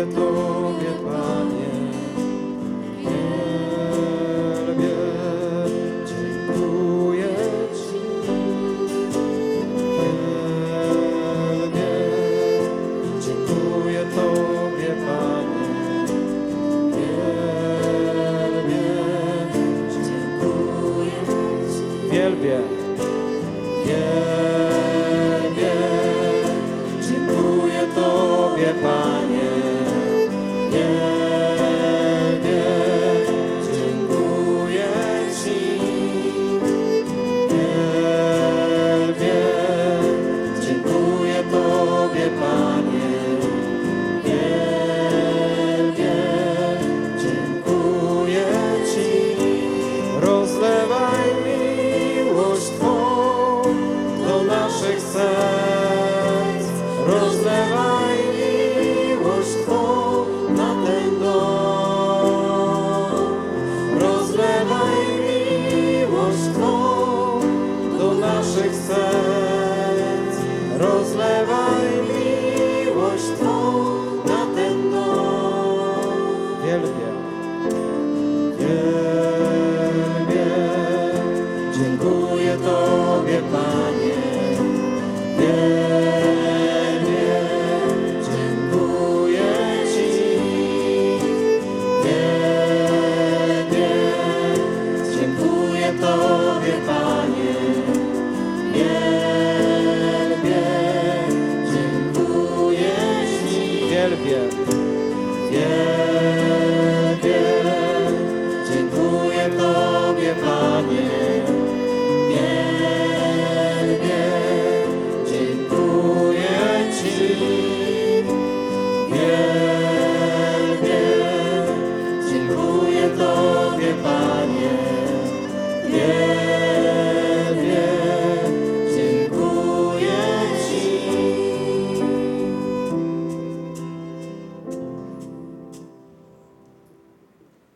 Tobie, Tobie, Panie. Dziękuję Ci. Dziękuję Tobie, Panie. Wielbię, dziękuję Ci. Wielbię. serc rozlewaj miłość Twą na ten dom. Rozlewaj miłość Twą do naszych serc. Rozlewaj miłość Twą na ten dom. Wielbiam. Wielbiam. uwielbię. Wielbię.